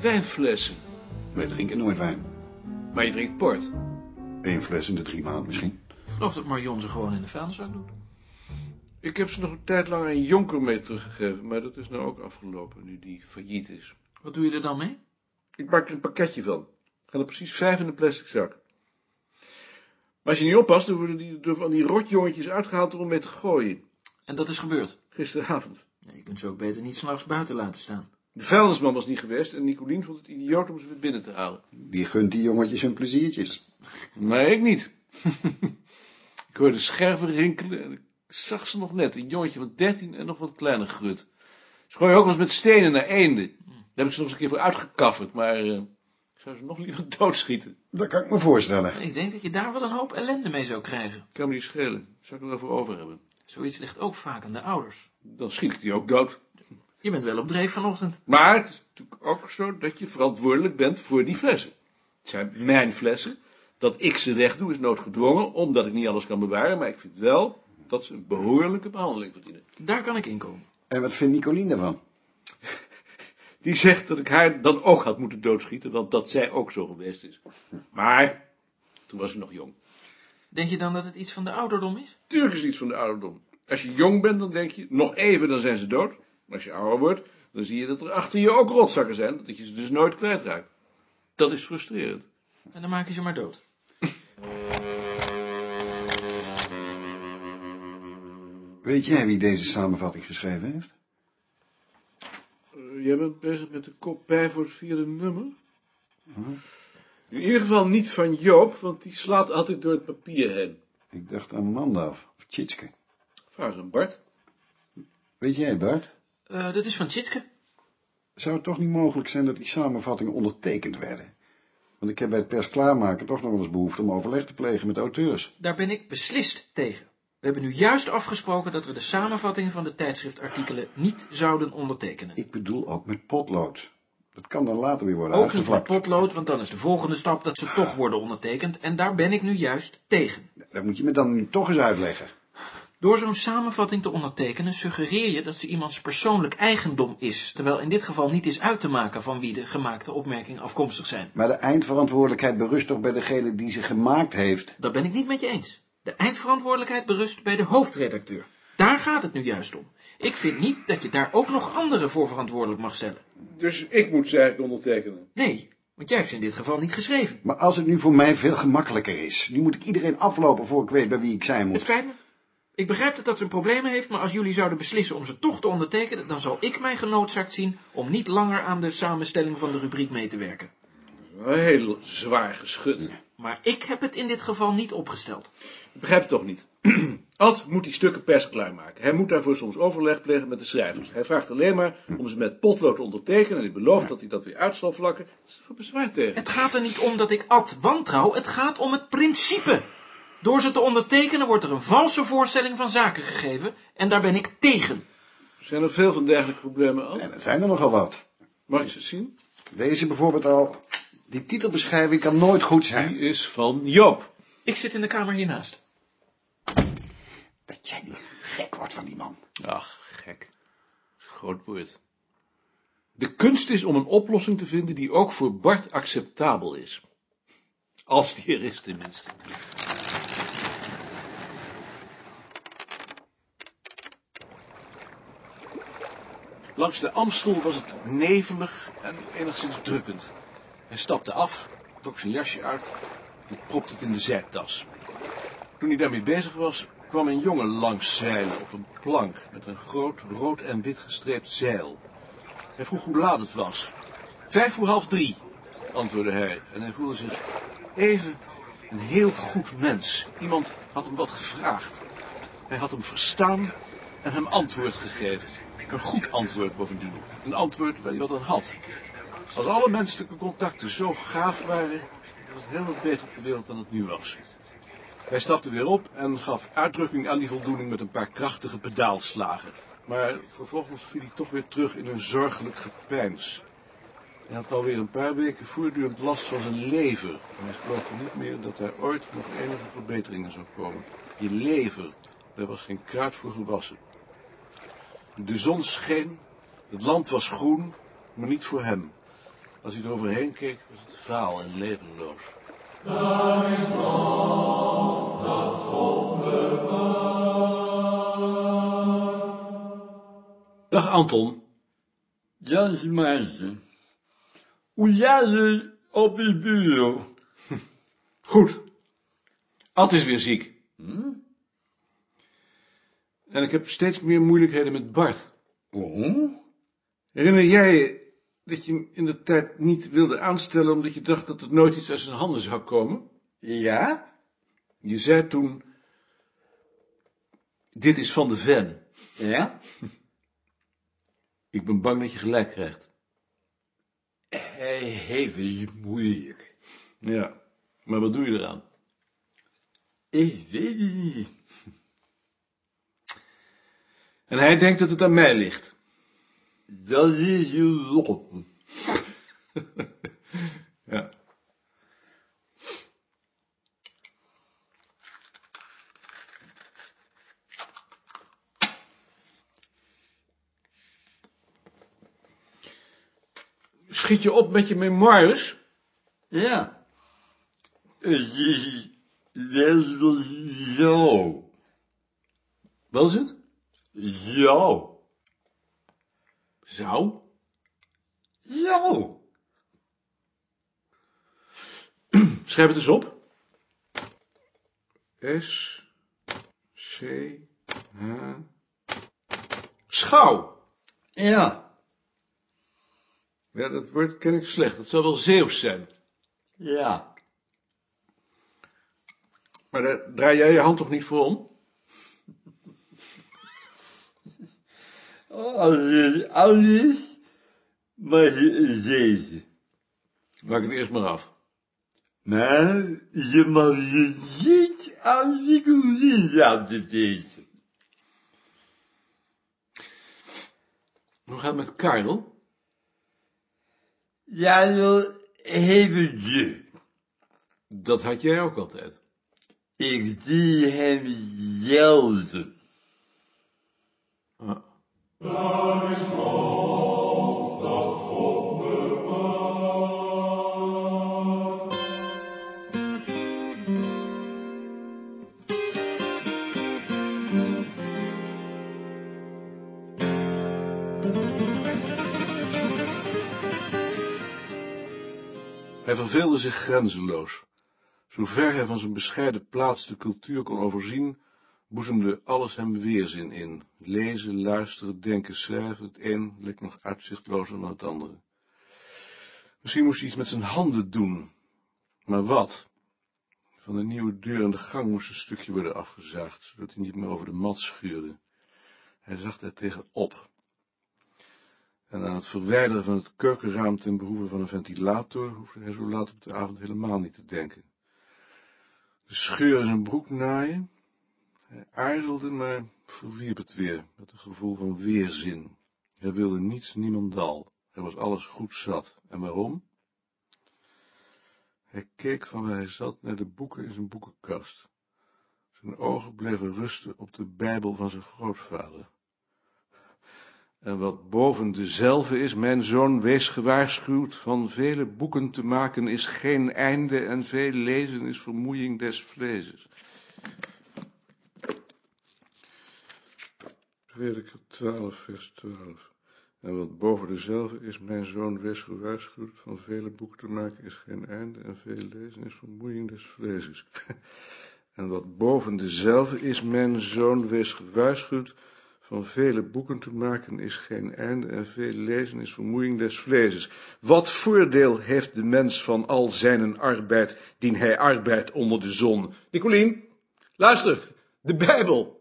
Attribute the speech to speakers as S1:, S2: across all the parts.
S1: wijnflessen?
S2: Wij drinken nooit wijn.
S1: Maar je drinkt port.
S2: Eén fles in de drie maanden misschien.
S3: Ik geloof dat Marion ze gewoon in de vuilniszak doet.
S1: Ik heb ze nog een tijd lang aan Jonker mee teruggegeven, maar dat is nou ook afgelopen, nu die failliet is.
S3: Wat doe je er dan mee?
S1: Ik maak er een pakketje van. Er gaan er precies vijf in een plastic zak. Maar als je niet oppast, dan worden die door van die rotjongetjes uitgehaald om mee te gooien.
S3: En dat is gebeurd.
S1: Gisteravond.
S3: Ja, je kunt ze ook beter niet s'nachts buiten laten staan.
S1: De vuilnisman was niet geweest en Nicolien vond het idioot om ze weer binnen te halen.
S2: Die gunt die jongetjes hun pleziertjes.
S1: Maar ik niet. ik hoorde scherven rinkelen en ik zag ze nog net. Een jongetje van dertien en nog wat kleiner grut. Ze gooien ook wel eens met stenen naar eenden. Daar heb ik ze nog eens een keer voor uitgekafferd, maar eh, ik zou ze nog liever doodschieten.
S2: Dat kan ik me voorstellen.
S3: Ik denk dat je daar wel een hoop ellende mee zou krijgen.
S1: Kan me niet schelen. Zou ik er wel voor over hebben.
S3: Zoiets ligt ook vaak aan de ouders.
S1: Dan schiet ik die ook dood.
S3: Je bent wel op dreef vanochtend.
S1: Maar het is natuurlijk ook zo dat je verantwoordelijk bent voor die flessen. Het zijn mijn flessen. Dat ik ze wegdoe is noodgedwongen, omdat ik niet alles kan bewaren. Maar ik vind wel dat ze een behoorlijke behandeling verdienen.
S3: Daar kan ik inkomen.
S2: En wat vindt Nicolien ervan?
S1: Die zegt dat ik haar dan ook had moeten doodschieten, want dat zij ook zo geweest is. Maar, toen was ze nog jong.
S3: Denk je dan dat het iets van de ouderdom is?
S1: Tuurlijk is het iets van de ouderdom. Als je jong bent, dan denk je, nog even, dan zijn ze dood. Maar als je ouder wordt, dan zie je dat er achter je ook rotzakken zijn, dat je ze dus nooit kwijtraakt. Dat is frustrerend.
S3: En dan maak je ze maar dood.
S2: Weet jij wie deze samenvatting geschreven heeft?
S1: Eh, jij bent bezig met de kop bij voor het vierde nummer? In ieder geval niet van Joop, want die slaat altijd door het papier heen.
S2: Ik dacht aan Mandaf of Tjitske.
S1: Vraag aan Bart.
S2: Weet jij, Bart?
S3: Eh, dat is van Tjitske.
S2: Zou het toch niet mogelijk zijn dat die samenvattingen ondertekend werden? Want ik heb bij het pers klaarmaken toch nog wel eens behoefte om overleg te plegen met auteurs.
S3: Daar ben ik beslist tegen. We hebben nu juist afgesproken dat we de samenvatting van de tijdschriftartikelen niet zouden ondertekenen.
S2: Ik bedoel ook met potlood. Dat kan dan later weer worden
S3: Ook niet met potlood, want dan is de volgende stap dat ze toch worden ondertekend. En daar ben ik nu juist tegen.
S2: Dat moet je me dan nu toch eens uitleggen.
S3: Door zo'n samenvatting te ondertekenen suggereer je dat ze iemands persoonlijk eigendom is, terwijl in dit geval niet is uit te maken van wie de gemaakte opmerkingen afkomstig zijn.
S2: Maar de eindverantwoordelijkheid berust toch bij degene die ze gemaakt heeft?
S3: Dat ben ik niet met je eens. De eindverantwoordelijkheid berust bij de hoofdredacteur. Daar gaat het nu juist om. Ik vind niet dat je daar ook nog anderen voor verantwoordelijk mag stellen.
S1: Dus ik moet ze eigenlijk ondertekenen.
S3: Nee, want jij hebt ze in dit geval niet geschreven.
S2: Maar als het nu voor mij veel gemakkelijker is, nu moet ik iedereen aflopen voor ik weet bij wie ik zijn
S3: Het
S2: moet.
S3: spijt me. Ik begrijp dat dat zijn problemen heeft, maar als jullie zouden beslissen om ze toch te ondertekenen, dan zal ik mij genoodzaakt zien om niet langer aan de samenstelling van de rubriek mee te werken.
S1: Een heel zwaar geschut.
S3: Maar ik heb het in dit geval niet opgesteld.
S1: Ik begrijp het toch niet. Ad moet die stukken pers klaarmaken. Hij moet daarvoor soms overleg plegen met de schrijvers. Hij vraagt alleen maar om ze met potlood te ondertekenen en hij belooft dat hij dat weer uit zal vlakken. Dat is er voor bezwaar tegen.
S3: Het gaat er niet om dat ik Ad wantrouw, het gaat om het principe. Door ze te ondertekenen wordt er een valse voorstelling van zaken gegeven en daar ben ik tegen.
S1: Zijn er veel van dergelijke problemen al?
S2: En dat zijn er nogal wat.
S1: Mag ik ze zien?
S2: Deze bijvoorbeeld al. Die titelbeschrijving kan nooit goed
S1: Die
S2: zijn.
S1: is van Joop.
S3: Ik zit in de kamer hiernaast.
S2: Dat jij niet gek wordt van die man.
S1: Ach, gek. Dat is een groot woord. De kunst is om een oplossing te vinden die ook voor Bart acceptabel is. Als die er is tenminste. Langs de Amstel was het nevelig en enigszins drukkend. Hij stapte af, trok zijn jasje uit en propte het in de zijtas. Toen hij daarmee bezig was, kwam een jongen langs zeilen op een plank met een groot rood en wit gestreept zeil. Hij vroeg hoe laat het was. Vijf voor half drie, antwoordde hij, en hij voelde zich even een heel goed mens. Iemand had hem wat gevraagd. Hij had hem verstaan en hem antwoord gegeven. Een goed antwoord bovendien. Een antwoord waar hij wat aan had. Als alle menselijke contacten zo gaaf waren, was het heel wat beter op de wereld dan het nu was. Hij stapte weer op en gaf uitdrukking aan die voldoening met een paar krachtige pedaalslagen. Maar vervolgens viel hij toch weer terug in een zorgelijk gepeins. Hij had alweer een paar weken voortdurend last van zijn lever. En hij geloofde niet meer dat daar ooit nog enige verbeteringen zou komen. Je lever, daar was geen kruid voor gewassen. De zon scheen, het land was groen, maar niet voor hem. Als hij eroverheen keek, was het vaal en levenloos. Dag Anton.
S4: Jan Maarten. Hoe staat het op je bureau?
S1: Goed. Ad is weer ziek.
S4: Hm?
S1: En ik heb steeds meer moeilijkheden met Bart.
S4: Oh?
S1: Herinner jij dat je hem in de tijd niet wilde aanstellen omdat je dacht dat het nooit iets uit zijn handen zou komen?
S4: Ja?
S1: Je zei toen, dit is van de ven.
S4: Ja?
S1: Ik ben bang dat je gelijk krijgt.
S4: Hij heeft het moeilijk.
S1: Ja, maar wat doe je eraan?
S4: Ik weet het niet.
S1: En hij denkt dat het aan mij ligt.
S4: Dat is je lot.
S1: Ja. Schiet je op met je memoires?
S4: Ja. Het is net jou.
S1: Wat is het?
S4: Jou.
S1: Zou?
S4: Jou.
S1: Schrijf het eens op. S, C, H. Schouw.
S4: Ja.
S1: Ja, dat woord ken ik slecht. Dat zal wel Zeeuws zijn.
S4: Ja.
S1: Maar daar draai jij je hand toch niet voor om?
S4: Als het oud is, maar deze.
S1: Maak het eerst maar af.
S4: Maar je mag het niet als ik goed laten deze.
S1: Hoe gaat het met Karel?
S4: Ja, wel eventje.
S1: Dat had jij ook altijd.
S4: Ik zie hem zelden.
S1: Ah. Verveelde zich grenzeloos. Zover hij van zijn bescheiden plaats de cultuur kon overzien, boezemde alles hem weerzin in. Lezen, luisteren, denken, schrijven, het een leek nog uitzichtlozer dan het andere. Misschien moest hij iets met zijn handen doen. Maar wat? Van de nieuwe deur in de gang moest een stukje worden afgezaagd, zodat hij niet meer over de mat schuurde. Hij zag daar tegenop. En aan het verwijderen van het keukenraam ten behoeve van een ventilator hoefde hij zo laat op de avond helemaal niet te denken. De scheur in zijn broek naaien. Hij aarzelde, maar verwierp het weer, met een gevoel van weerzin. Hij wilde niets, niemandal. Hij was alles goed zat. En waarom? Hij keek van waar hij zat naar de boeken in zijn boekenkast. Zijn ogen bleven rusten op de Bijbel van zijn grootvader. En wat boven dezelfde is, mijn zoon, wees gewaarschuwd, van vele boeken te maken is geen einde en veel lezen is vermoeiing des vleeses. Prediker 12, vers 12. En wat boven dezelfde is, mijn zoon, wees gewaarschuwd, van vele boeken te maken is geen einde en veel lezen is vermoeiing des vleeses. En wat boven dezelfde is, mijn zoon, wees gewaarschuwd, van vele boeken te maken is geen einde en veel lezen is vermoeiing des vleeses. Wat voordeel heeft de mens van al zijn arbeid, dien hij arbeidt onder de zon? Nicolien, luister, de Bijbel.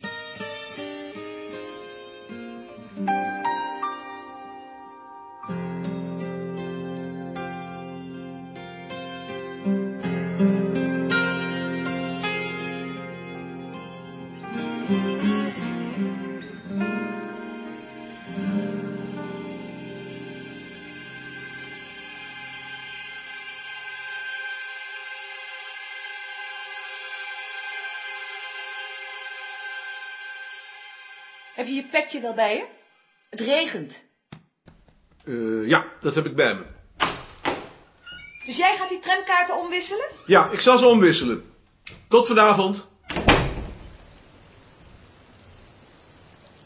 S5: Heb je je petje wel bij je? Het regent.
S1: Eh, ja, dat heb ik bij me.
S5: Dus jij gaat die tramkaarten omwisselen?
S1: Ja, ik zal ze omwisselen. Tot vanavond.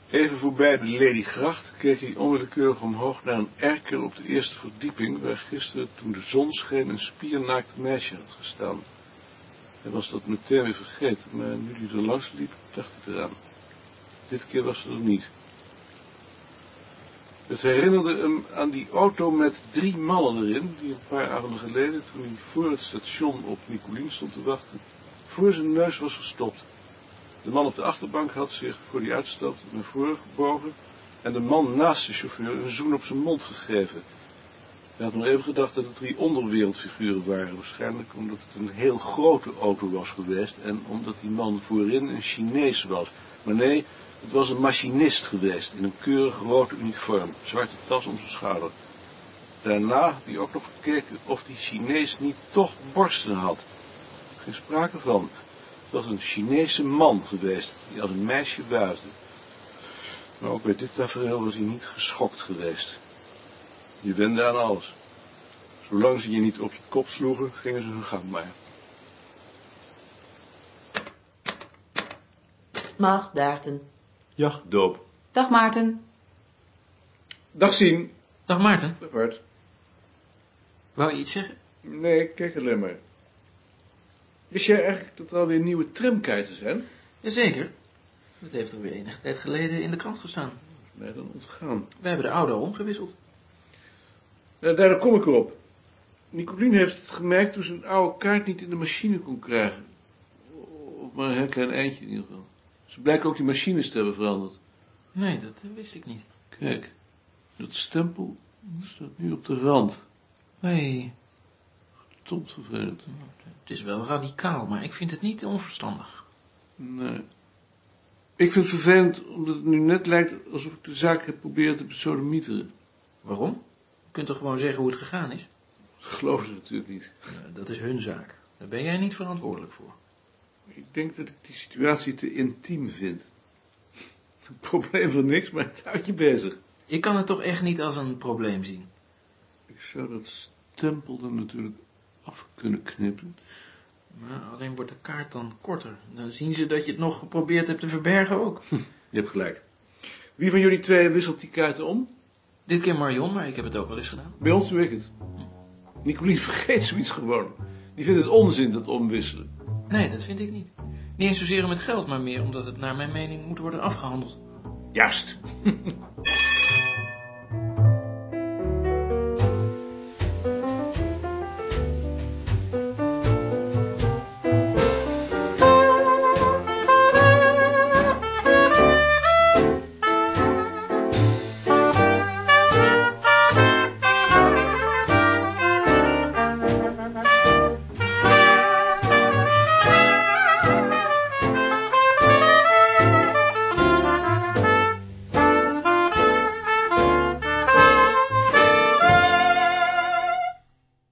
S1: Even voorbij de Ladygracht keek hij onwillekeurig omhoog naar een erker op de eerste verdieping, waar gisteren, toen de zon scheen, een spiernaakt meisje had gestaan. Hij was dat meteen weer vergeten, maar nu hij er langs liep, dacht hij eraan. Dit keer was ze er niet. Het herinnerde hem aan die auto met drie mannen erin, die een paar avonden geleden, toen hij voor het station op Nicolien stond te wachten, voor zijn neus was gestopt. De man op de achterbank had zich voor die uitstoot naar voren gebogen en de man naast de chauffeur een zoen op zijn mond gegeven. Hij had nog even gedacht dat het drie onderwereldfiguren waren, waarschijnlijk omdat het een heel grote auto was geweest en omdat die man voorin een Chinees was. Maar nee, het was een machinist geweest in een keurig rood uniform, zwarte tas om zijn schouder. Daarna had hij ook nog gekeken of die Chinees niet toch borsten had. Geen sprake van. Het was een Chinese man geweest, die als een meisje wuifde. Maar ook bij dit tafereel was hij niet geschokt geweest. Je wende aan alles. Zolang ze je niet op je kop sloegen, gingen ze hun gang maar.
S6: Mag,
S1: Ja, doop.
S6: Dag Maarten.
S1: Dag zien.
S3: Dag Maarten,
S1: Dag Bart.
S3: wou je iets zeggen?
S1: Nee, kijk alleen maar. Wist jij eigenlijk dat er alweer nieuwe tramkaarten zijn?
S3: Jazeker. Dat heeft er weer enige tijd geleden in de krant gestaan.
S1: Is mij dan ontgaan.
S3: We hebben de oude al omgewisseld.
S1: Nou, daardoor kom ik erop. Nicolien heeft het gemerkt toen ze een oude kaart niet in de machine kon krijgen. Op maar een heel klein eindje in ieder geval. Ze blijken ook die machines te hebben veranderd.
S3: Nee, dat eh, wist ik niet.
S1: Kijk, dat stempel staat nu op de rand.
S3: Nee,
S1: Tomt vervelend.
S3: het is wel radicaal, maar ik vind het niet onverstandig.
S1: Nee. Ik vind het vervelend omdat het nu net lijkt alsof ik de zaak heb proberen te besodemieteren.
S3: Waarom? Je kunt toch gewoon zeggen hoe het gegaan is?
S1: Dat geloven ze natuurlijk niet.
S3: Dat is hun zaak. Daar ben jij niet verantwoordelijk voor.
S1: Ik denk dat ik die situatie te intiem vind. Probleem van niks, maar het houdt je bezig.
S3: Ik kan het toch echt niet als een probleem zien.
S1: Ik zou dat stempel er natuurlijk af kunnen knippen.
S3: Maar alleen wordt de kaart dan korter. Dan zien ze dat je het nog geprobeerd hebt te verbergen ook.
S1: Je hebt gelijk. Wie van jullie twee wisselt die kaarten om?
S3: Dit keer Marion, maar ik heb het ook wel eens gedaan.
S1: Bij ons doe ik het. Nicolien vergeet zoiets gewoon. Die vindt het onzin, dat omwisselen.
S3: Nee, dat vind ik niet. Niet eens zozeer om het geld, maar meer omdat het naar mijn mening moet worden afgehandeld.
S1: Juist.